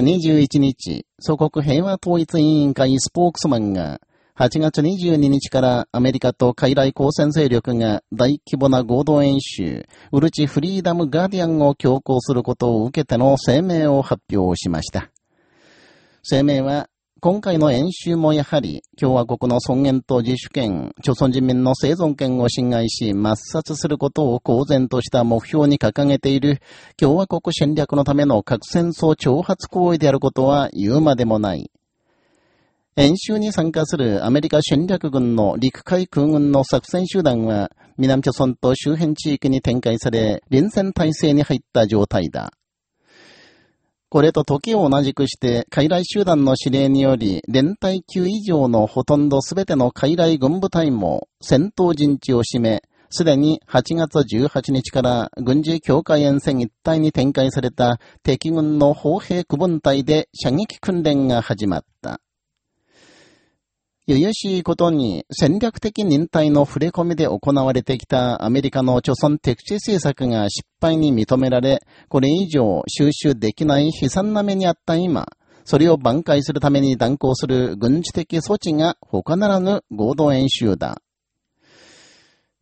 21日、祖国平和統一委員会スポークスマンが、8月22日からアメリカと海来交戦勢力が大規模な合同演習、ウルチフリーダムガーディアンを強行することを受けての声明を発表しました。声明は、今回の演習もやはり共和国の尊厳と自主権、朝鮮人民の生存権を侵害し抹殺することを公然とした目標に掲げている共和国戦略のための核戦争挑発行為であることは言うまでもない。演習に参加するアメリカ戦略軍の陸海空軍の作戦集団は南朝鮮と周辺地域に展開され、臨戦態勢に入った状態だ。これと時を同じくして、傀儡集団の指令により、連隊級以上のほとんどすべての傀儡軍部隊も戦闘陣地を占め、すでに8月18日から軍事境界沿線一帯に展開された敵軍の砲兵区分隊で射撃訓練が始まった。ゆゆしいことに戦略的忍耐の触れ込みで行われてきたアメリカの貯村敵地政策が失敗に認められ、これ以上収集できない悲惨な目にあった今、それを挽回するために断行する軍事的措置が他ならぬ合同演習だ。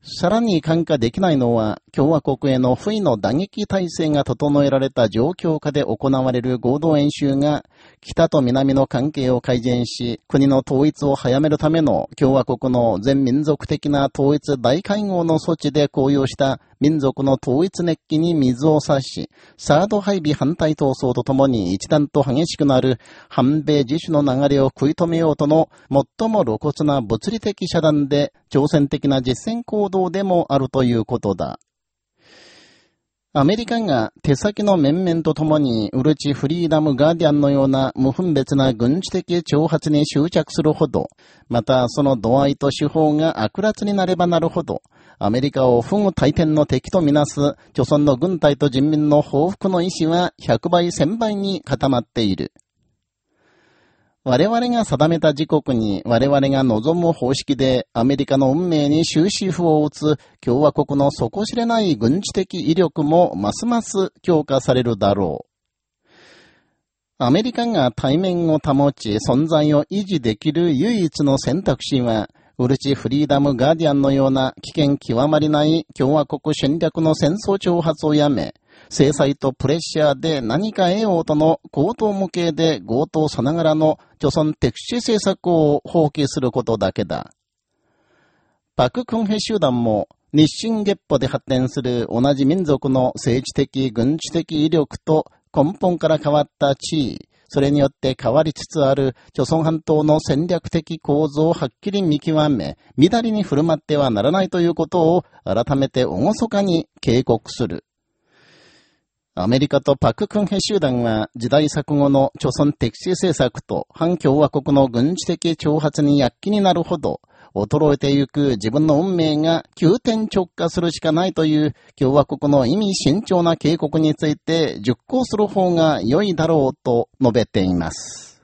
さらに感化できないのは、共和国への不意の打撃体制が整えられた状況下で行われる合同演習が、北と南の関係を改善し、国の統一を早めるための共和国の全民族的な統一大会合の措置で公用した民族の統一熱気に水を差し、サード配備反対闘争とともに一段と激しくなる反米自主の流れを食い止めようとの最も露骨な物理的遮断で挑戦的な実践行動でもあるということだ。アメリカが手先の面々と共にウルチフリーダムガーディアンのような無分別な軍事的挑発に執着するほど、またその度合いと手法が悪辣になればなるほど、アメリカを不具大天の敵とみなす、著村の軍隊と人民の報復の意志は100倍1000倍に固まっている。我々が定めた時刻に我々が望む方式でアメリカの運命に終止符を打つ共和国の底知れない軍事的威力もますます強化されるだろう。アメリカが対面を保ち存在を維持できる唯一の選択肢は、ウルチ・フリーダム・ガーディアンのような危険極まりない共和国戦略の戦争挑発をやめ、制裁とプレッシャーで何か得ようとの強盗向けで強盗さながらの貯村敵視政策を放棄することだけだ。パククンヘ集団も日清月歩で発展する同じ民族の政治的軍事的威力と根本から変わった地位、それによって変わりつつある朝鮮半島の戦略的構造をはっきり見極め、乱りに振る舞ってはならないということを改めて厳かに警告する。アメリカとパククンヘ集団は時代錯誤の貯村敵視政策と反共和国の軍事的挑発に躍起になるほど、衰えてゆく自分の運命が急転直下するしかないという共和国の意味慎重な警告について熟考する方が良いだろうと述べています。